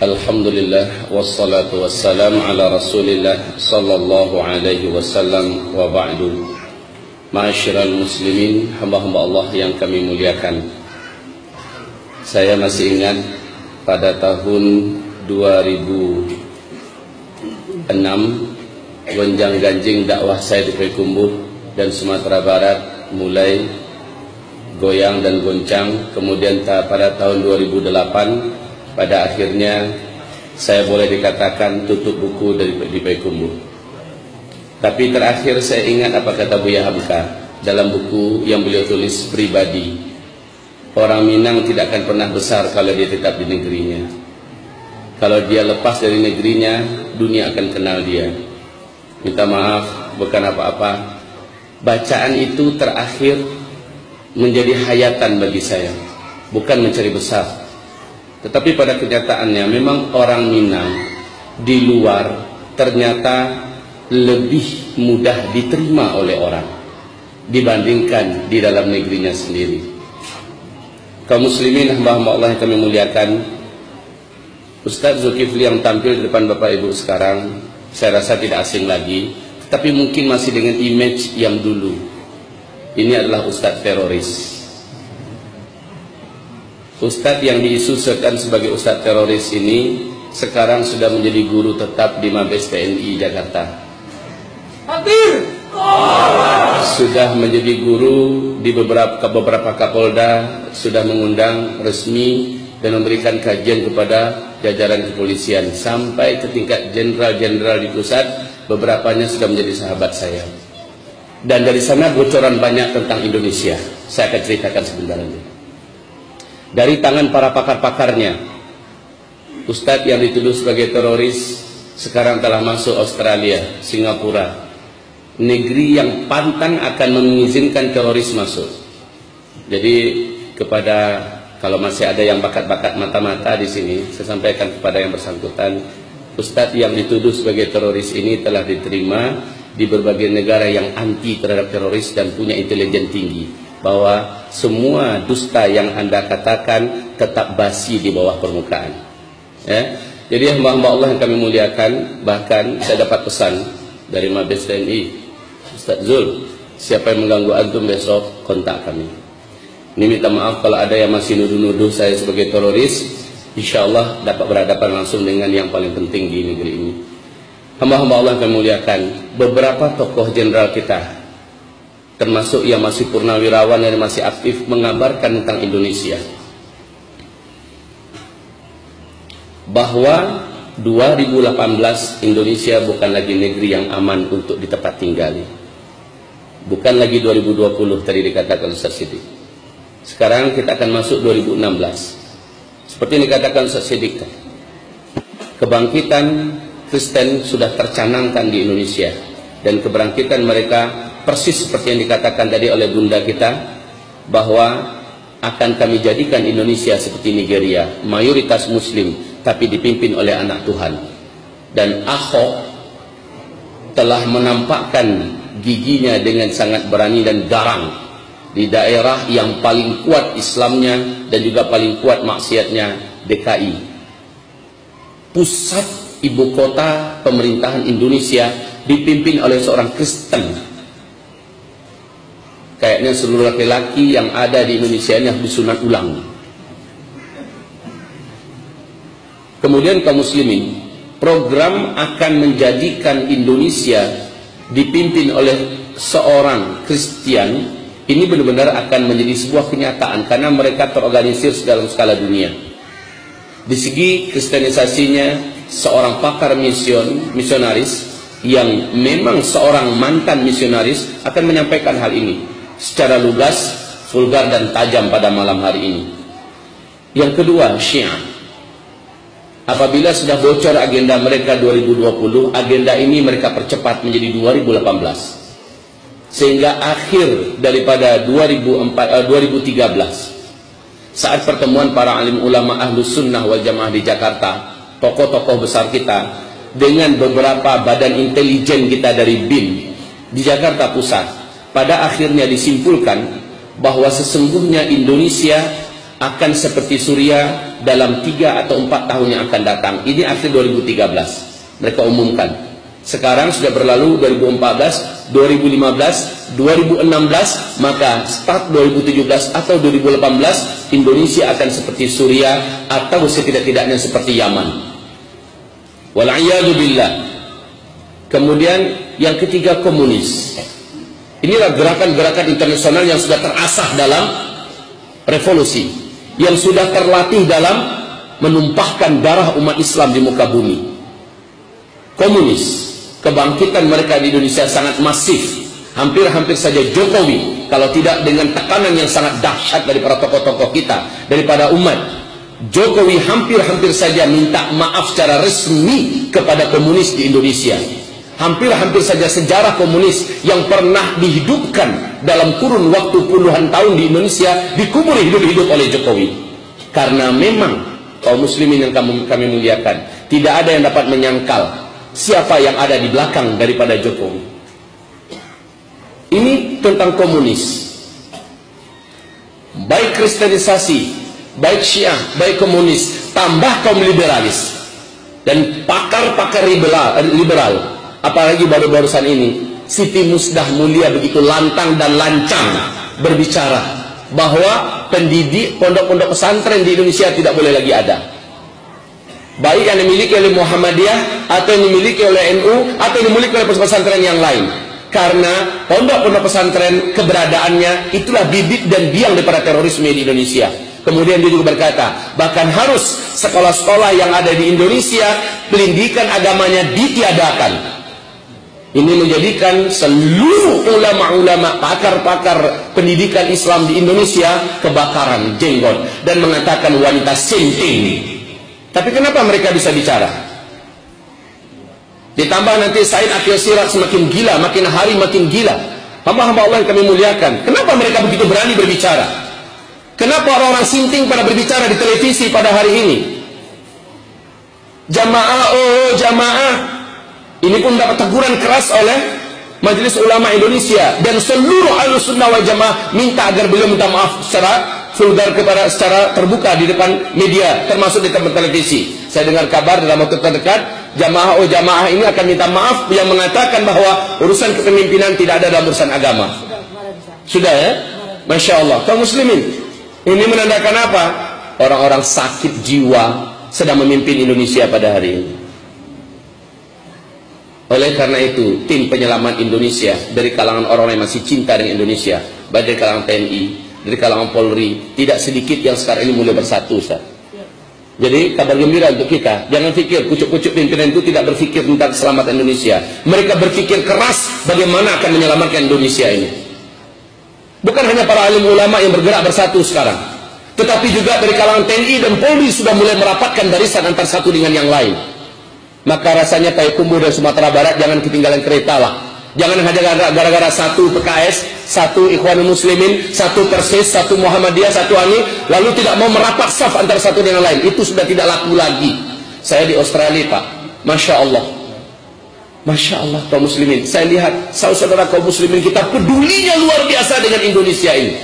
Alhamdulillah wassalatu wassalam ala Rasulillah sallallahu alaihi wasallam wa ba'du. Ma'asyiral muslimin, hamba-hamba Allah yang kami muliakan. Saya masih ingat pada tahun 2006 gonjang ganjing dakwah saya di Payakumbuh dan Sumatera Barat mulai goyang dan goncang kemudian pada tahun 2008 pada akhirnya saya boleh dikatakan tutup buku dari di Payakumbuh tapi terakhir saya ingat apa kata Buya Hamka dalam buku yang beliau tulis pribadi. Orang Minang tidak akan pernah besar kalau dia tetap di negerinya. Kalau dia lepas dari negerinya dunia akan kenal dia. Minta maaf bukan apa-apa. Bacaan itu terakhir menjadi hayatan bagi saya bukan mencari besar tetapi pada kenyataannya memang orang Minang di luar ternyata lebih mudah diterima oleh orang dibandingkan di dalam negerinya sendiri. Kaum muslimin hamba-hamba Allah yang kami muliakan Ustaz Zulkifli yang tampil di depan Bapak Ibu sekarang saya rasa tidak asing lagi tapi mungkin masih dengan image yang dulu. Ini adalah ustadz teroris ustadz yang diisusakan sebagai ustadz teroris ini sekarang sudah menjadi guru tetap di Mabes TNI Jakarta. Hadir! Sudah menjadi guru di beberapa beberapa Kapolda sudah mengundang resmi dan memberikan kajian kepada jajaran kepolisian. Sampai ke tingkat jenderal-jenderal di pusat beberapanya sudah menjadi sahabat saya. Dan dari sana bocoran banyak tentang Indonesia. Saya akan ceritakan sebentar lagi dari tangan para pakar-pakarnya. Ustadz yang dituduh sebagai teroris sekarang telah masuk Australia, Singapura. Negeri yang pantang akan mengizinkan teroris masuk. Jadi kepada kalau masih ada yang bakat-bakat mata-mata di sini, saya sampaikan kepada yang bersangkutan, Ustadz yang dituduh sebagai teroris ini telah diterima di berbagai negara yang anti terhadap teroris dan punya intelijen tinggi. Bahwa semua dusta yang anda katakan tetap basi di bawah permukaan. Ya? Jadi hamba-hamba Allah yang kami muliakan, bahkan saya dapat pesan dari Mabes TNI, Ustadz Zul, siapa yang mengganggu antum besok, kontak kami. Ini minta maaf kalau ada yang masih nuduh-nuduh saya sebagai teroris. Insya Allah dapat berhadapan langsung dengan yang paling penting di negeri ini. Hamba-hamba Allah yang muliakan. Beberapa tokoh jenderal kita, termasuk yang masih purnawirawan dan masih aktif, mengabarkan tentang Indonesia. Bahwa 2018 Indonesia bukan lagi negeri yang aman untuk ditepat tinggali. Bukan lagi 2020 tadi dikatakan Ustaz Siddiq. Sekarang kita akan masuk 2016. Seperti yang dikatakan Ustaz Siddiq. Kebangkitan Kristen sudah tercanangkan di Indonesia. Dan kebangkitan mereka persis seperti yang dikatakan tadi oleh bunda kita. Bahwa akan kami jadikan Indonesia seperti Nigeria. Mayoritas Muslim tapi dipimpin oleh anak Tuhan. Dan Ahok telah menampakkan giginya dengan sangat berani dan garang di daerah yang paling kuat Islamnya dan juga paling kuat maksiatnya DKI pusat ibu kota pemerintahan Indonesia dipimpin oleh seorang Kristen kayaknya seluruh laki-laki yang ada di Indonesia ini harus disunat ulang kemudian kaum muslimin program akan menjadikan Indonesia dipimpin oleh seorang Kristen ini benar-benar akan menjadi sebuah kenyataan karena mereka terorganisir dalam skala dunia. Di segi kristenisasinya, seorang pakar mision, misionaris yang memang seorang mantan misionaris akan menyampaikan hal ini secara lugas, vulgar dan tajam pada malam hari ini. Yang kedua, Syiah. Apabila sudah bocor agenda mereka 2020, agenda ini mereka percepat menjadi 2018 sehingga akhir daripada 2004, uh, 2013 saat pertemuan para alim ulama ahlu sunnah wal jamaah di Jakarta tokoh-tokoh besar kita dengan beberapa badan intelijen kita dari BIN di Jakarta Pusat pada akhirnya disimpulkan bahwa sesungguhnya Indonesia akan seperti Suriah dalam tiga atau empat tahun yang akan datang. Ini akhir 2013. Mereka umumkan. Sekarang sudah berlalu 2014, 2015, 2016, maka start 2017 atau 2018 Indonesia akan seperti Suriah atau setidak-tidaknya seperti Yaman. Wal'iyadu billah. Kemudian yang ketiga komunis. Inilah gerakan-gerakan internasional yang sudah terasah dalam revolusi, yang sudah terlatih dalam menumpahkan darah umat Islam di muka bumi. Komunis, kebangkitan mereka di Indonesia sangat masif. Hampir-hampir saja Jokowi, kalau tidak dengan tekanan yang sangat dahsyat dari para tokoh-tokoh kita, daripada umat, Jokowi hampir-hampir saja minta maaf secara resmi kepada komunis di Indonesia hampir-hampir saja sejarah komunis yang pernah dihidupkan dalam kurun waktu puluhan tahun di Indonesia dikubur hidup-hidup oleh Jokowi. Karena memang kaum muslimin yang kami, kami muliakan, tidak ada yang dapat menyangkal siapa yang ada di belakang daripada Jokowi. Ini tentang komunis. Baik kristenisasi, baik syiah, baik komunis, tambah kaum liberalis. Dan pakar-pakar liberal, liberal apalagi baru-barusan ini Siti Musdah Mulia begitu lantang dan lancang berbicara bahwa pendidik pondok-pondok pesantren di Indonesia tidak boleh lagi ada. Baik yang dimiliki oleh Muhammadiyah atau yang dimiliki oleh NU atau yang dimiliki oleh pesantren yang lain. Karena pondok-pondok pesantren keberadaannya itulah bibit dan biang daripada terorisme di Indonesia. Kemudian dia juga berkata, bahkan harus sekolah-sekolah yang ada di Indonesia, pendidikan agamanya ditiadakan. Ini menjadikan seluruh ulama-ulama pakar-pakar pendidikan Islam di Indonesia kebakaran jenggot dan mengatakan wanita sinting. Tapi kenapa mereka bisa bicara? Ditambah nanti Said Akhil Sirat semakin gila, makin hari makin gila. Hamba-hamba Allah yang kami muliakan. Kenapa mereka begitu berani berbicara? Kenapa orang-orang sinting pada berbicara di televisi pada hari ini? Jamaah, oh jamaah, ini pun dapat teguran keras oleh Majelis Ulama Indonesia dan seluruh ahlu sunnah wal jamaah minta agar beliau minta maaf secara vulgar kepada secara terbuka di depan media termasuk di tempat televisi. Saya dengar kabar dalam waktu terdekat jamaah oh jamaah ini akan minta maaf yang mengatakan bahwa urusan kepemimpinan tidak ada dalam urusan agama. Sudah ya? Masya Allah. Kaum muslimin, ini menandakan apa? Orang-orang sakit jiwa sedang memimpin Indonesia pada hari ini. Oleh karena itu, tim penyelamat Indonesia dari kalangan orang yang masih cinta dengan Indonesia, baik dari kalangan TNI, dari kalangan Polri, tidak sedikit yang sekarang ini mulai bersatu, Ustaz. Jadi kabar gembira untuk kita. Jangan pikir pucuk-pucuk pimpinan itu tidak berpikir tentang keselamatan Indonesia. Mereka berpikir keras bagaimana akan menyelamatkan Indonesia ini. Bukan hanya para alim ulama yang bergerak bersatu sekarang. Tetapi juga dari kalangan TNI dan Polri sudah mulai merapatkan barisan antar satu dengan yang lain maka rasanya Payakumbuh dan Sumatera Barat jangan ketinggalan kereta lah. Jangan hanya gara-gara satu PKS, satu Ikhwanul Muslimin, satu Persis, satu Muhammadiyah, satu Ani, lalu tidak mau merapat saf antara satu dengan lain. Itu sudah tidak laku lagi. Saya di Australia, Pak. Masya Allah. Masya Allah kaum muslimin. Saya lihat saudara-saudara kaum muslimin kita pedulinya luar biasa dengan Indonesia ini.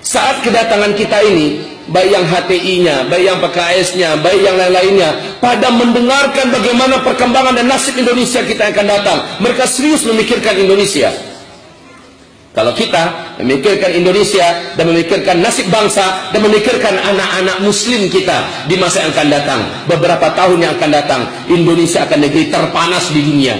Saat kedatangan kita ini, baik yang HTI-nya, baik yang PKS-nya, baik yang lain-lainnya, pada mendengarkan bagaimana perkembangan dan nasib Indonesia kita yang akan datang. Mereka serius memikirkan Indonesia. Kalau kita memikirkan Indonesia dan memikirkan nasib bangsa dan memikirkan anak-anak muslim kita di masa yang akan datang, beberapa tahun yang akan datang, Indonesia akan negeri terpanas di dunia.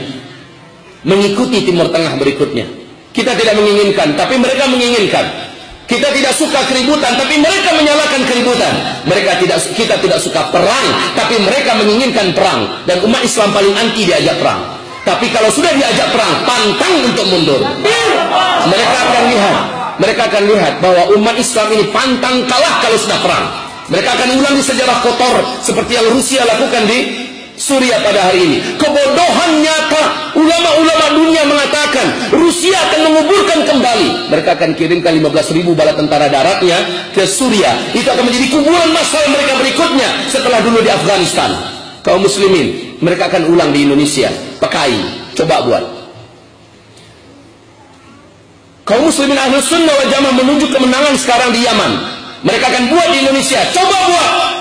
Mengikuti Timur Tengah berikutnya. Kita tidak menginginkan, tapi mereka menginginkan. Kita tidak suka keributan, tapi mereka menyalakan keributan. Mereka tidak, kita tidak suka perang, tapi mereka menginginkan perang. Dan umat Islam paling anti diajak perang. Tapi kalau sudah diajak perang, pantang untuk mundur. Mereka akan lihat, mereka akan lihat bahwa umat Islam ini pantang kalah kalau sudah perang. Mereka akan ulangi sejarah kotor seperti yang Rusia lakukan di Suria pada hari ini. Kebodohan nyata. Ulama-ulama dunia mengatakan Rusia akan menguburkan kembali. Mereka akan kirimkan 15 ribu bala tentara daratnya ke Suria. Itu akan menjadi kuburan massal mereka berikutnya setelah dulu di Afghanistan. Kaum muslimin, mereka akan ulang di Indonesia. Pekai. Coba buat. Kaum muslimin ahlu sunnah wal jamaah menuju kemenangan sekarang di Yaman. Mereka akan buat di Indonesia. Coba buat.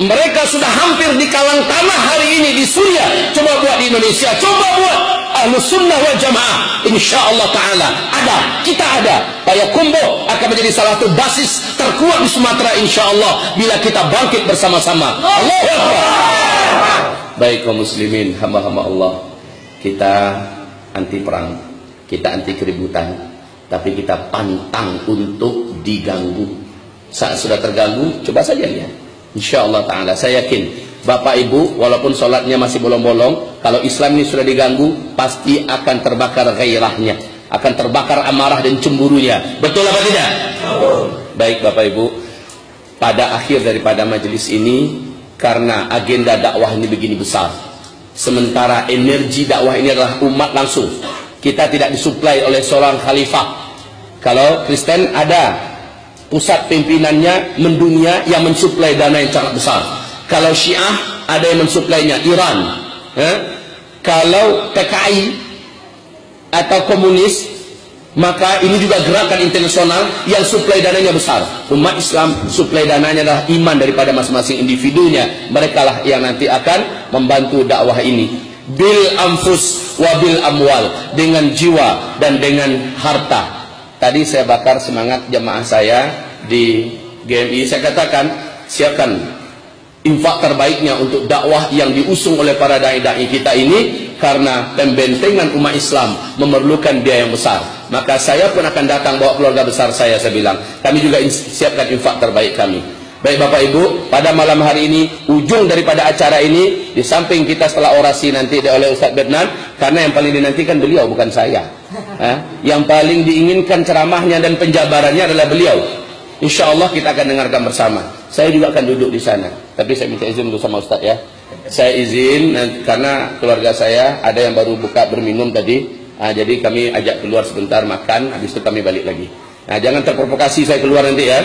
Mereka sudah hampir di kalang tanah hari ini di Suria. Coba buat di Indonesia. Coba buat ahlu sunnah wal jamaah. Insya Allah Ta'ala. Ada. Kita ada. Payakumbo akan menjadi salah satu basis terkuat di Sumatera insya Allah. Bila kita bangkit bersama-sama. Allah Baik kaum muslimin, hamba-hamba Allah. Kita anti perang. Kita anti keributan. Tapi kita pantang untuk diganggu. Saat sudah terganggu, coba saja lihat. InsyaAllah ta'ala. Saya yakin Bapak Ibu walaupun sholatnya masih bolong-bolong Kalau Islam ini sudah diganggu Pasti akan terbakar gairahnya Akan terbakar amarah dan cemburunya. Betul apa tidak? Baik Bapak Ibu. Pada akhir daripada majelis ini Karena agenda dakwah ini begini besar. Sementara energi dakwah ini adalah umat langsung. Kita tidak disuplai oleh seorang khalifah. Kalau Kristen ada pusat pimpinannya mendunia yang mensuplai dana yang sangat besar. Kalau Syiah ada yang mensuplainya Iran. Eh? Kalau PKI atau komunis maka ini juga gerakan internasional yang suplai dananya besar. Umat Islam suplai dananya adalah iman daripada masing-masing individunya. Mereka lah yang nanti akan membantu dakwah ini. Bil amfus wa bil amwal dengan jiwa dan dengan harta Tadi saya bakar semangat jemaah saya di GMI. Saya katakan siapkan infak terbaiknya untuk dakwah yang diusung oleh para dai-dai kita ini karena pembentengan umat Islam memerlukan biaya yang besar. Maka saya pun akan datang bawa keluarga besar saya saya bilang. Kami juga siapkan infak terbaik kami. Baik Bapak Ibu, pada malam hari ini ujung daripada acara ini di samping kita setelah orasi nanti oleh Ustaz Bernan karena yang paling dinantikan beliau bukan saya. Eh? Yang paling diinginkan ceramahnya dan penjabarannya adalah beliau. Insya Allah kita akan dengarkan bersama. Saya juga akan duduk di sana. Tapi saya minta izin dulu sama Ustaz ya. Saya izin karena keluarga saya ada yang baru buka berminum tadi. Nah, jadi kami ajak keluar sebentar makan, habis itu kami balik lagi. Nah, jangan terprovokasi saya keluar nanti ya.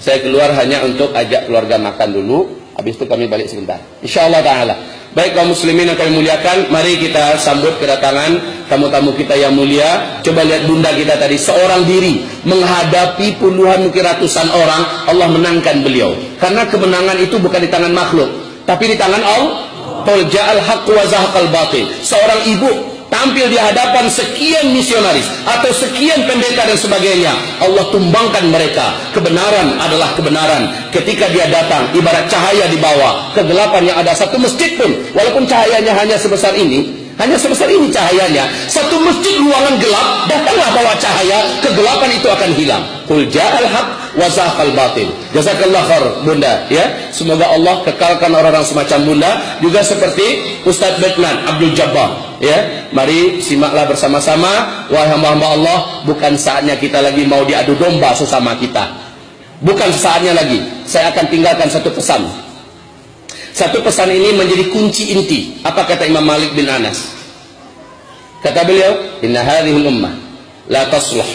Saya keluar hanya untuk ajak keluarga makan dulu, habis itu kami balik sebentar. Insyaallah taala. Baik kaum muslimin yang kami muliakan, mari kita sambut kedatangan tamu-tamu kita yang mulia. Coba lihat bunda kita tadi seorang diri menghadapi puluhan mungkin ratusan orang, Allah menangkan beliau. Karena kemenangan itu bukan di tangan makhluk, tapi di tangan Allah. Qul ja'al haqq wa zahaqal batil. Seorang ibu tampil di hadapan sekian misionaris atau sekian pendeta dan sebagainya Allah tumbangkan mereka. Kebenaran adalah kebenaran. Ketika dia datang ibarat cahaya di bawah kegelapan yang ada satu masjid pun walaupun cahayanya hanya sebesar ini hanya sebesar ini cahayanya satu masjid ruangan gelap datanglah bawa cahaya kegelapan itu akan hilang. Qul ja'al haq wa zahaqal batil. Jazakallah khair bunda ya. Semoga Allah kekalkan orang-orang semacam bunda. Juga seperti Ustaz Batman Abdul Jabbar ya mari simaklah bersama-sama. Wahai hamba-hamba Allah bukan saatnya kita lagi mau diadu domba sesama kita. Bukan saatnya lagi. Saya akan tinggalkan satu pesan. Satu pesan ini menjadi kunci inti. Apa kata Imam Malik bin Anas? Kata beliau inna hadhil ummah la tasluh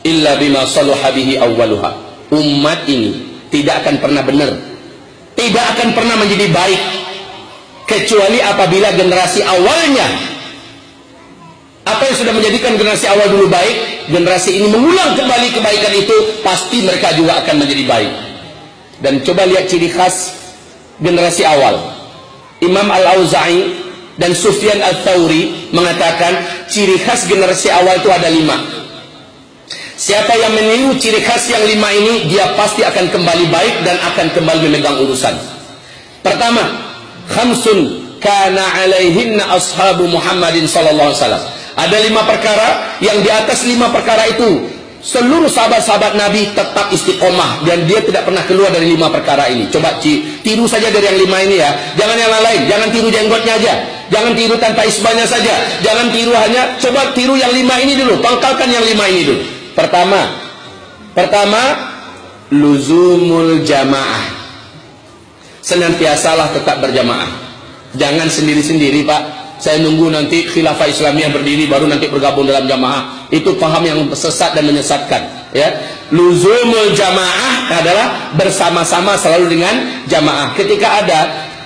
illa bima saluha bihi awwaluha. Umat ini tidak akan pernah benar. Tidak akan pernah menjadi baik. Kecuali apabila generasi awalnya apa yang sudah menjadikan generasi awal dulu baik generasi ini mengulang kembali kebaikan itu pasti mereka juga akan menjadi baik. Dan coba lihat ciri khas generasi awal. Imam Al-Auza'i dan Sufyan Al-Thawri mengatakan ciri khas generasi awal itu ada lima. Siapa yang meniru ciri khas yang lima ini dia pasti akan kembali baik dan akan kembali memegang urusan. Pertama khamsun kana alaihinna ashabu Muhammadin sallallahu alaihi wasallam ada lima perkara yang di atas lima perkara itu seluruh sahabat-sahabat Nabi tetap istiqomah dan dia tidak pernah keluar dari lima perkara ini. Coba tiru saja dari yang lima ini ya. Jangan yang lain, jangan tiru jenggotnya aja. Jangan tiru tanpa isbahnya saja. Jangan tiru hanya coba tiru yang lima ini dulu, pangkalkan yang lima ini dulu. Pertama, pertama luzumul jamaah. Senantiasalah tetap berjamaah. Jangan sendiri-sendiri, Pak saya nunggu nanti khilafah Islamiyah berdiri baru nanti bergabung dalam jamaah. Itu paham yang sesat dan menyesatkan ya. Luzumul jamaah adalah bersama-sama selalu dengan jamaah. Ketika ada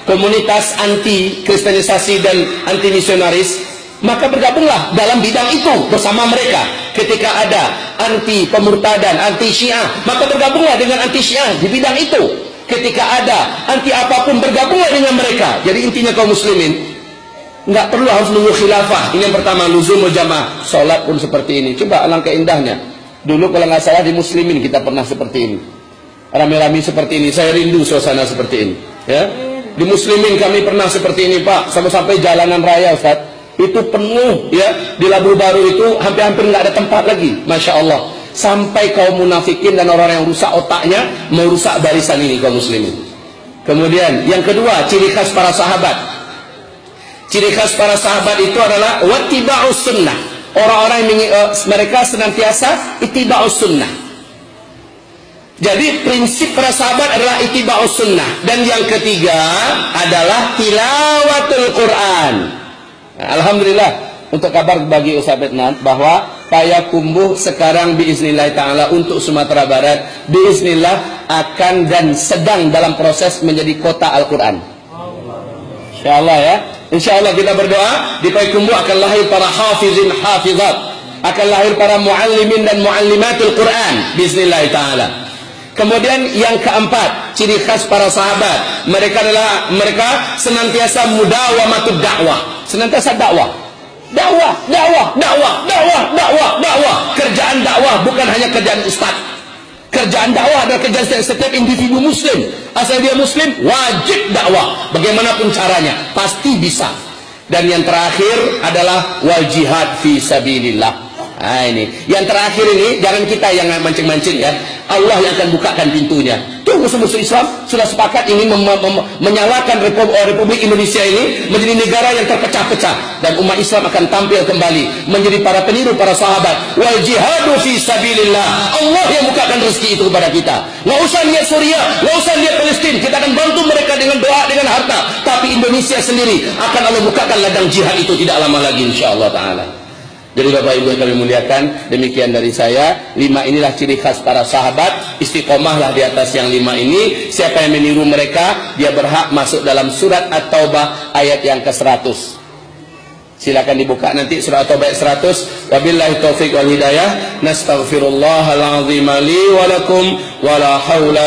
komunitas anti kristenisasi dan anti misionaris maka bergabunglah dalam bidang itu bersama mereka. Ketika ada anti pemurtadan anti syiah maka bergabunglah dengan anti syiah di bidang itu. Ketika ada anti apa pun bergabunglah dengan mereka. Jadi intinya kaum muslimin nggak perlu harus nunggu khilafah. Ini yang pertama luzumul jamaah. Sholat pun seperti ini. Coba alangkah indahnya. Dulu kalau nggak salah di muslimin kita pernah seperti ini. Rame-rame seperti ini. Saya rindu suasana seperti ini. Ya. Di muslimin kami pernah seperti ini pak. Sampai-sampai jalanan raya Ustaz. Itu penuh ya. Di Labu Baru itu hampir-hampir nggak ada tempat lagi. Masya Allah. Sampai kaum munafikin dan orang yang rusak otaknya merusak barisan ini kaum muslimin. Kemudian yang kedua ciri khas para sahabat ciri khas para sahabat itu adalah wattiba'us sunnah. Orang-orang yang uh, mereka senantiasa ittiba'us sunnah. Jadi prinsip para sahabat adalah ittiba'us sunnah. Dan yang ketiga adalah tilawatul Quran. Alhamdulillah untuk kabar bagi Ustaz Betnan bahwa Payakumbuh sekarang biiznillah taala untuk Sumatera Barat biiznillah akan dan sedang dalam proses menjadi kota Al-Qur'an. Insyaallah ya. Insyaallah kita berdoa di Payakumbuh akan lahir para hafizin hafizat, akan lahir para muallimin dan muallimatul Quran biiznillah taala. Kemudian yang keempat, ciri khas para sahabat, mereka adalah mereka senantiasa mudawamatud dakwah, senantiasa dakwah. Dakwah, dakwah, dakwah, dakwah, dakwah, dakwah. Kerjaan dakwah bukan hanya kerjaan ustaz. Kerjaan dakwah adalah kerjaan setiap individu muslim. Asal dia muslim, wajib dakwah. Bagaimanapun caranya, pasti bisa. Dan yang terakhir adalah wal jihad fi sabilillah. Nah ini, yang terakhir ini jangan kita yang mancing-mancing ya. Allah yang akan bukakan pintunya. Tuh musuh-musuh Islam sudah sepakat ini mem mem menyalakan Republik, Indonesia ini menjadi negara yang terpecah-pecah dan umat Islam akan tampil kembali menjadi para peniru para sahabat. Wal jihadu fi sabilillah. Allah yang bukakan rezeki itu kepada kita. Nggak usah lihat Suriah, nggak usah lihat Palestina. Kita akan bantu mereka dengan doa, dengan harta. Tapi Indonesia sendiri akan Allah bukakan ladang jihad itu tidak lama lagi insyaallah taala. Jadi Bapak Ibu yang kami muliakan, demikian dari saya. Lima inilah ciri khas para sahabat. Istiqomahlah di atas yang lima ini. Siapa yang meniru mereka, dia berhak masuk dalam surat At-Taubah ayat yang ke-100. Silakan dibuka nanti surat At-Taubah ayat 100. Wabillahi taufiq wal hidayah. Nastaghfirullahal azim li wa lakum wa la haula